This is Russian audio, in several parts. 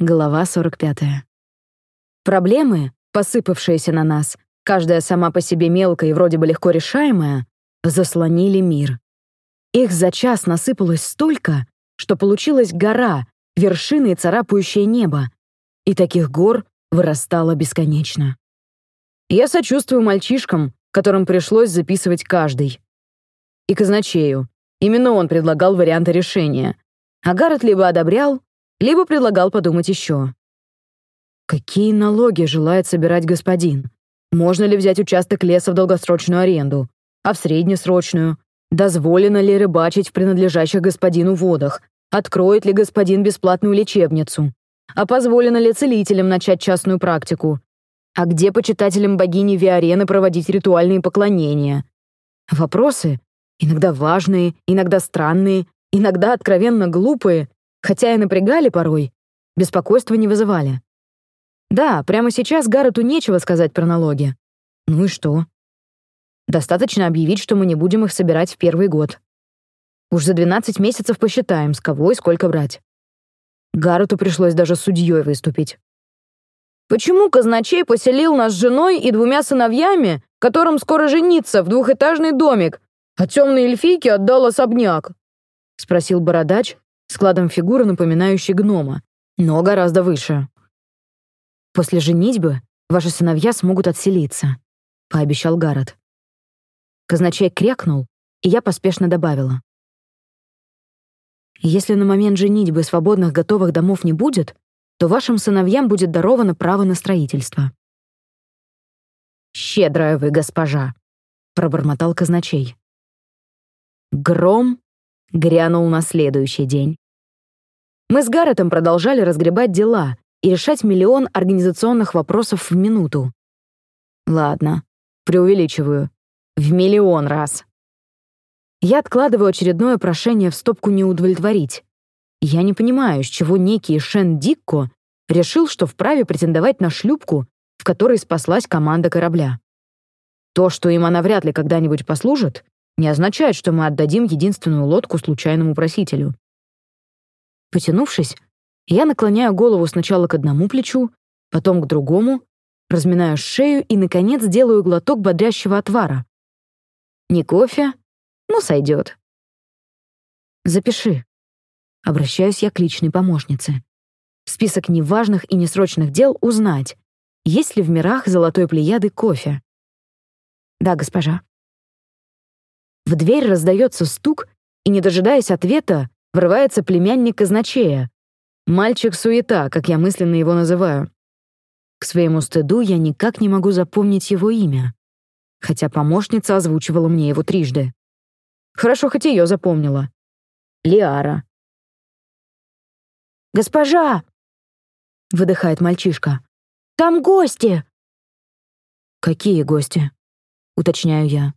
Глава 45. Проблемы, посыпавшиеся на нас, каждая сама по себе мелкая и вроде бы легко решаемая, заслонили мир. Их за час насыпалось столько, что получилась гора, вершины и царапающее небо, и таких гор вырастало бесконечно. Я сочувствую мальчишкам, которым пришлось записывать каждый. И казначею. Именно он предлагал варианты решения. А Гаррет либо одобрял, либо предлагал подумать еще. Какие налоги желает собирать господин? Можно ли взять участок леса в долгосрочную аренду? А в среднесрочную? Дозволено ли рыбачить в принадлежащих господину водах? Откроет ли господин бесплатную лечебницу? А позволено ли целителям начать частную практику? А где почитателям богини Виарены проводить ритуальные поклонения? Вопросы, иногда важные, иногда странные, иногда откровенно глупые, хотя и напрягали порой, беспокойства не вызывали. Да, прямо сейчас Гаррету нечего сказать про налоги. Ну и что? Достаточно объявить, что мы не будем их собирать в первый год. Уж за 12 месяцев посчитаем, с кого и сколько брать. Гаррету пришлось даже судьей выступить. Почему казначей поселил нас с женой и двумя сыновьями, которым скоро жениться, в двухэтажный домик, а темной эльфийке отдал особняк? Спросил бородач, складом фигуры, напоминающей гнома, но гораздо выше. После женитьбы ваши сыновья смогут отселиться, пообещал Гаррет. Казначей крякнул, и я поспешно добавила. Если на момент женитьбы свободных готовых домов не будет, то вашим сыновьям будет даровано право на строительство. «Щедрая вы, госпожа!» — пробормотал казначей. Гром грянул на следующий день. Мы с Гарретом продолжали разгребать дела и решать миллион организационных вопросов в минуту. Ладно, преувеличиваю. В миллион раз. Я откладываю очередное прошение в стопку «не удовлетворить». Я не понимаю, с чего некий Шен Дикко решил, что вправе претендовать на шлюпку, в которой спаслась команда корабля. То, что им она вряд ли когда-нибудь послужит, не означает, что мы отдадим единственную лодку случайному просителю. Потянувшись, я наклоняю голову сначала к одному плечу, потом к другому, разминаю шею и, наконец, делаю глоток бодрящего отвара. Не кофе, но сойдет. Запиши. Обращаюсь я к личной помощнице. Список неважных и несрочных дел узнать, есть ли в мирах золотой плеяды кофе. Да, госпожа. В дверь раздается стук, и, не дожидаясь ответа, врывается племянник казначея. Мальчик-суета, как я мысленно его называю. К своему стыду я никак не могу запомнить его имя, хотя помощница озвучивала мне его трижды. Хорошо, хоть ее запомнила. Лиара. «Госпожа!» — выдыхает мальчишка. «Там гости!» «Какие гости?» — уточняю я.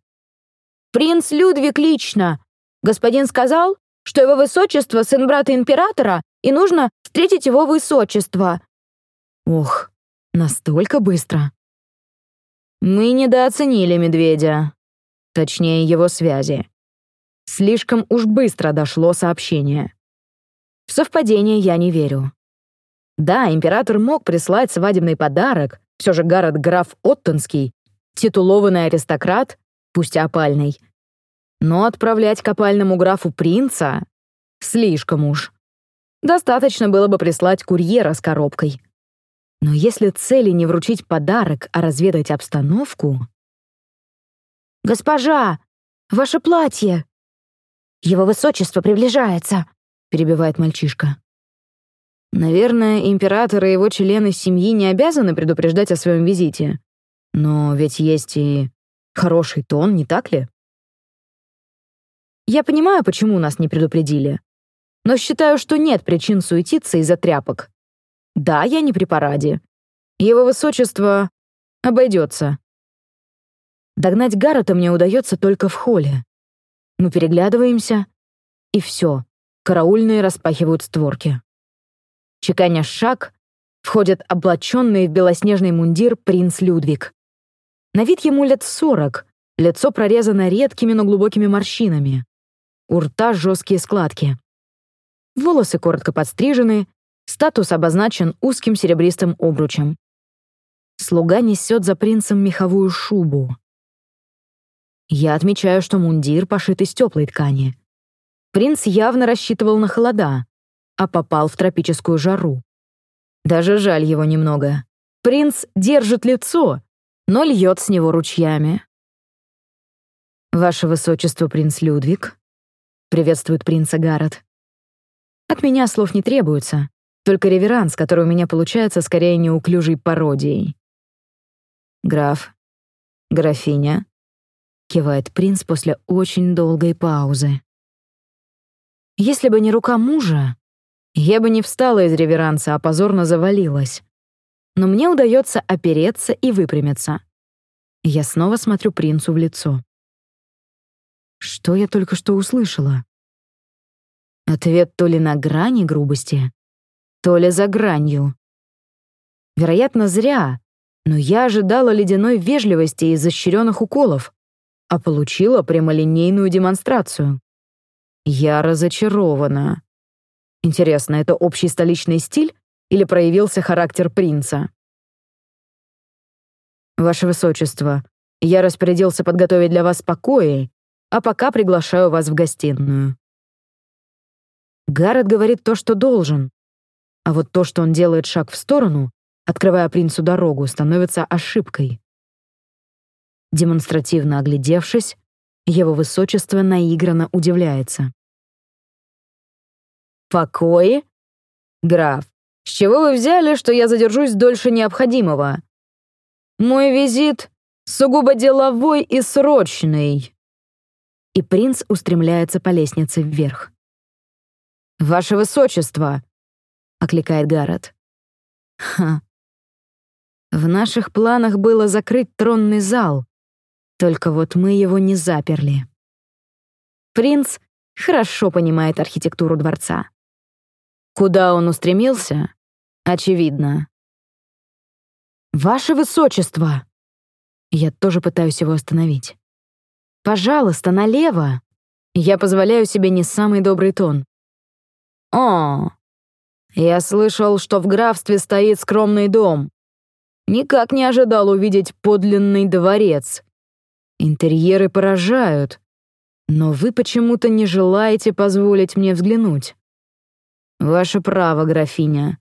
«Принц Людвиг лично. Господин сказал, что его высочество — сын брата императора, и нужно встретить его высочество». «Ох, настолько быстро!» «Мы недооценили медведя. Точнее, его связи. Слишком уж быстро дошло сообщение. В совпадение я не верю. Да, император мог прислать свадебный подарок, все же Гаррет граф Оттонский, титулованный аристократ, пусть опальный. Но отправлять к опальному графу принца — слишком уж. Достаточно было бы прислать курьера с коробкой. Но если цели не вручить подарок, а разведать обстановку... «Госпожа, ваше платье!» «Его высочество приближается», — перебивает мальчишка. Наверное, император и его члены семьи не обязаны предупреждать о своем визите. Но ведь есть и хороший тон, не так ли? Я понимаю, почему нас не предупредили. Но считаю, что нет причин суетиться из-за тряпок. Да, я не при параде. Его высочество обойдется. Догнать Гаррета мне удается только в холле. Мы переглядываемся, и все. Караульные распахивают створки. Чеканя шаг, входит облаченный в белоснежный мундир принц Людвиг. На вид ему лет сорок, лицо прорезано редкими, но глубокими морщинами. У рта жесткие складки. Волосы коротко подстрижены, Статус обозначен узким серебристым обручем. Слуга несет за принцем меховую шубу. Я отмечаю, что мундир пошит из теплой ткани. Принц явно рассчитывал на холода, а попал в тропическую жару. Даже жаль его немного. Принц держит лицо, но льет с него ручьями. «Ваше высочество, принц Людвиг», — приветствует принца Гаррет. «От меня слов не требуется, только реверанс, который у меня получается скорее неуклюжей пародией». «Граф, графиня», — кивает принц после очень долгой паузы. «Если бы не рука мужа, я бы не встала из реверанса, а позорно завалилась. Но мне удается опереться и выпрямиться. Я снова смотрю принцу в лицо. Что я только что услышала? Ответ то ли на грани грубости, то ли за гранью. Вероятно, зря, но я ожидала ледяной вежливости и изощренных уколов, а получила прямолинейную демонстрацию. Я разочарована. Интересно, это общий столичный стиль или проявился характер принца? Ваше Высочество, я распорядился подготовить для вас покои а пока приглашаю вас в гостиную». Гаррет говорит то, что должен, а вот то, что он делает шаг в сторону, открывая принцу дорогу, становится ошибкой. Демонстративно оглядевшись, его высочество наигранно удивляется. «Покои? Граф, с чего вы взяли, что я задержусь дольше необходимого? Мой визит сугубо деловой и срочный» и принц устремляется по лестнице вверх. «Ваше высочество!» — окликает Гаррет. «Ха. В наших планах было закрыть тронный зал, только вот мы его не заперли. Принц хорошо понимает архитектуру дворца. Куда он устремился? Очевидно. «Ваше высочество!» Я тоже пытаюсь его остановить. Пожалуйста, налево. Я позволяю себе не самый добрый тон. О, я слышал, что в графстве стоит скромный дом. Никак не ожидал увидеть подлинный дворец. Интерьеры поражают, но вы почему-то не желаете позволить мне взглянуть. Ваше право, графиня.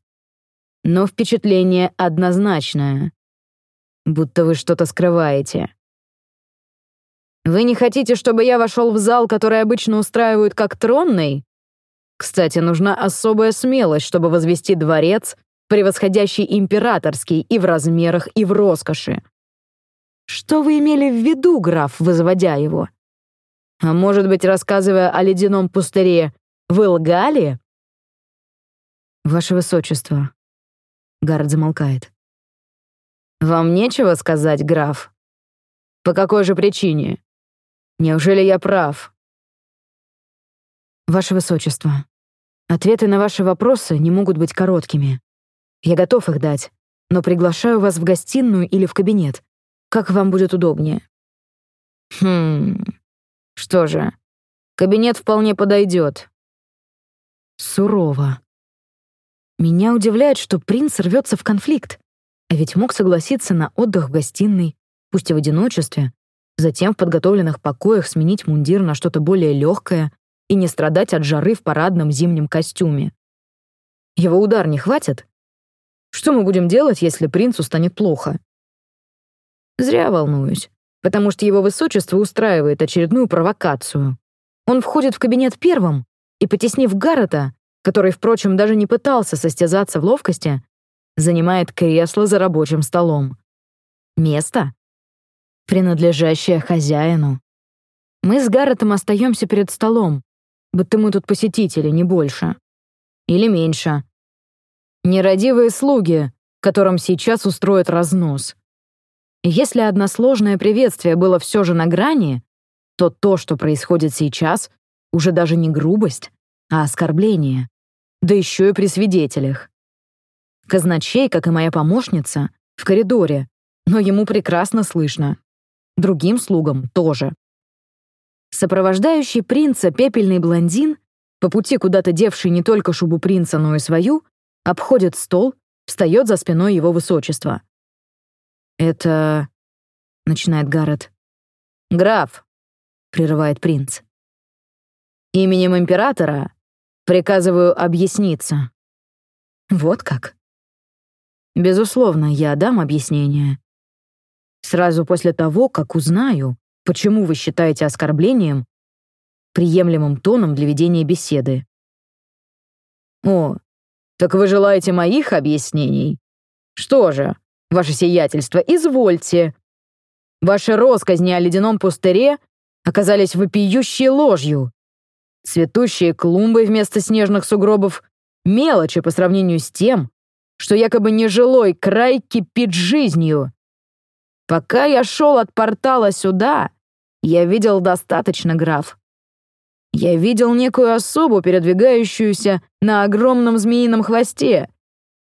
Но впечатление однозначное. Будто вы что-то скрываете. Вы не хотите, чтобы я вошел в зал, который обычно устраивают как тронный? Кстати, нужна особая смелость, чтобы возвести дворец, превосходящий императорский и в размерах, и в роскоши. Что вы имели в виду, граф, возводя его? А может быть, рассказывая о ледяном пустыре, вы лгали? Ваше Высочество. Гард замолкает. Вам нечего сказать, граф? По какой же причине? Неужели я прав? Ваше Высочество, ответы на ваши вопросы не могут быть короткими. Я готов их дать, но приглашаю вас в гостиную или в кабинет. Как вам будет удобнее? Хм... Что же, кабинет вполне подойдет. Сурово. Меня удивляет, что принц рвется в конфликт, а ведь мог согласиться на отдых в гостиной, пусть и в одиночестве, затем в подготовленных покоях сменить мундир на что-то более легкое и не страдать от жары в парадном зимнем костюме. Его удар не хватит? Что мы будем делать, если принцу станет плохо? Зря волнуюсь, потому что его высочество устраивает очередную провокацию. Он входит в кабинет первым и, потеснив Гаррета, который, впрочем, даже не пытался состязаться в ловкости, занимает кресло за рабочим столом. Место, принадлежащая хозяину. Мы с Гарретом остаемся перед столом, будто мы тут посетители, не больше. Или меньше. Нерадивые слуги, которым сейчас устроят разнос. Если односложное приветствие было все же на грани, то то, что происходит сейчас, уже даже не грубость, а оскорбление. Да еще и при свидетелях. Казначей, как и моя помощница, в коридоре, но ему прекрасно слышно другим слугам тоже. Сопровождающий принца пепельный блондин, по пути куда-то девший не только шубу принца, но и свою, обходит стол, встает за спиной его высочества. «Это...» — начинает Гаррет. «Граф», — прерывает принц. «Именем императора приказываю объясниться». «Вот как?» «Безусловно, я дам объяснение. Сразу после того, как узнаю, почему вы считаете оскорблением приемлемым тоном для ведения беседы. «О, так вы желаете моих объяснений? Что же, ваше сиятельство, извольте. Ваши росказни о ледяном пустыре оказались вопиющей ложью. Цветущие клумбы вместо снежных сугробов — мелочи по сравнению с тем, что якобы нежилой край кипит жизнью. Пока я шел от портала сюда, я видел достаточно, граф. Я видел некую особу, передвигающуюся на огромном змеином хвосте.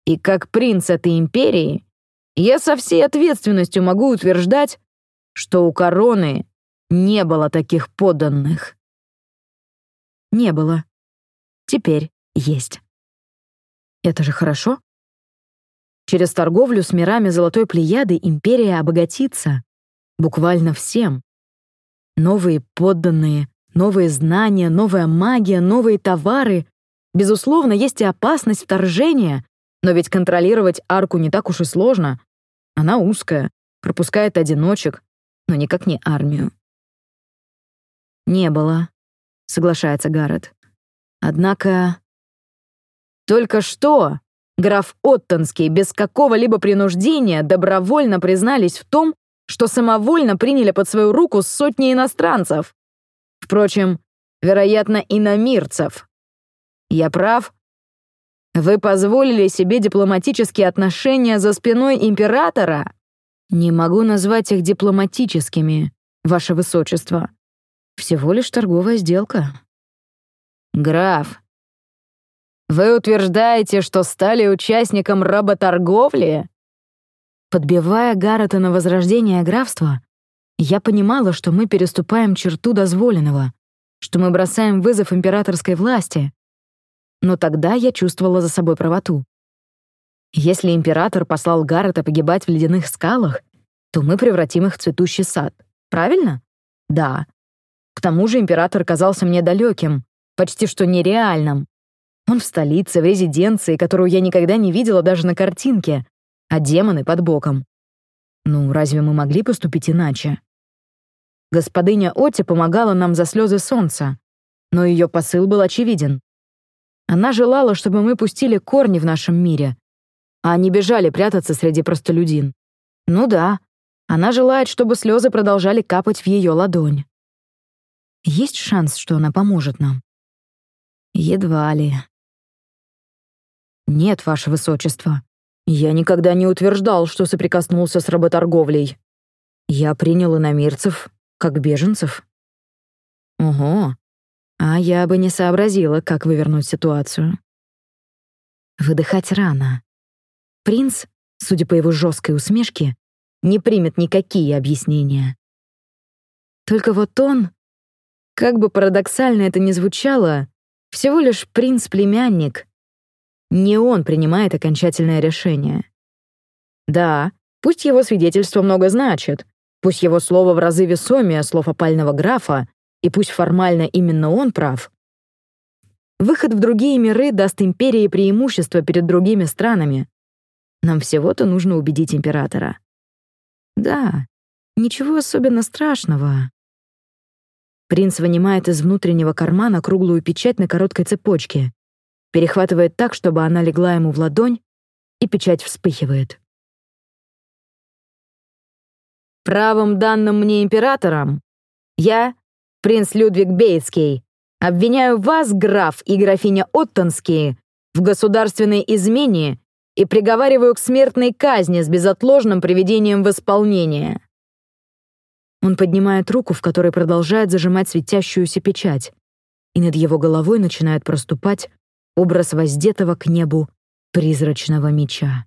И как принц этой империи, я со всей ответственностью могу утверждать, что у короны не было таких подданных. Не было. Теперь есть. Это же хорошо. Через торговлю с мирами Золотой Плеяды империя обогатится. Буквально всем. Новые подданные, Новые знания, новая магия, новые товары. Безусловно, есть и опасность вторжения, но ведь контролировать арку не так уж и сложно. Она узкая, пропускает одиночек, но никак не армию. «Не было», — соглашается Гаррет. «Однако...» «Только что граф Оттонский без какого-либо принуждения добровольно признались в том, что самовольно приняли под свою руку сотни иностранцев. Впрочем, вероятно, иномирцев. Я прав? Вы позволили себе дипломатические отношения за спиной императора? Не могу назвать их дипломатическими, ваше высочество. Всего лишь торговая сделка. Граф, вы утверждаете, что стали участником работорговли? Подбивая Гаррета на возрождение графства, я понимала, что мы переступаем черту дозволенного, что мы бросаем вызов императорской власти. Но тогда я чувствовала за собой правоту. Если император послал Гаррета погибать в ледяных скалах, то мы превратим их в цветущий сад. Правильно? Да. К тому же император казался мне далеким, почти что нереальным. Он в столице, в резиденции, которую я никогда не видела даже на картинке, а демоны под боком. Ну, разве мы могли поступить иначе? Господыня Оти помогала нам за слезы солнца, но ее посыл был очевиден. Она желала, чтобы мы пустили корни в нашем мире, а не бежали прятаться среди простолюдин. Ну да, она желает, чтобы слезы продолжали капать в ее ладонь. Есть шанс, что она поможет нам? Едва ли. Нет, ваше высочество. Я никогда не утверждал, что соприкоснулся с работорговлей. Я принял иномирцев как беженцев? Ого. А я бы не сообразила, как вывернуть ситуацию. Выдыхать рано. Принц, судя по его жесткой усмешке, не примет никакие объяснения. Только вот он, как бы парадоксально это ни звучало, всего лишь принц-племянник. Не он принимает окончательное решение. Да, пусть его свидетельство много значит, Пусть его слово в разы весомее слов опального графа, и пусть формально именно он прав. Выход в другие миры даст империи преимущество перед другими странами. Нам всего-то нужно убедить императора. Да, ничего особенно страшного. Принц вынимает из внутреннего кармана круглую печать на короткой цепочке, перехватывает так, чтобы она легла ему в ладонь, и печать вспыхивает. Правом данным мне императором, я, принц Людвиг Бейтский, обвиняю вас, граф и графиня Оттонские, в государственной измене и приговариваю к смертной казни с безотложным приведением в исполнение». Он поднимает руку, в которой продолжает зажимать светящуюся печать, и над его головой начинает проступать образ воздетого к небу призрачного меча.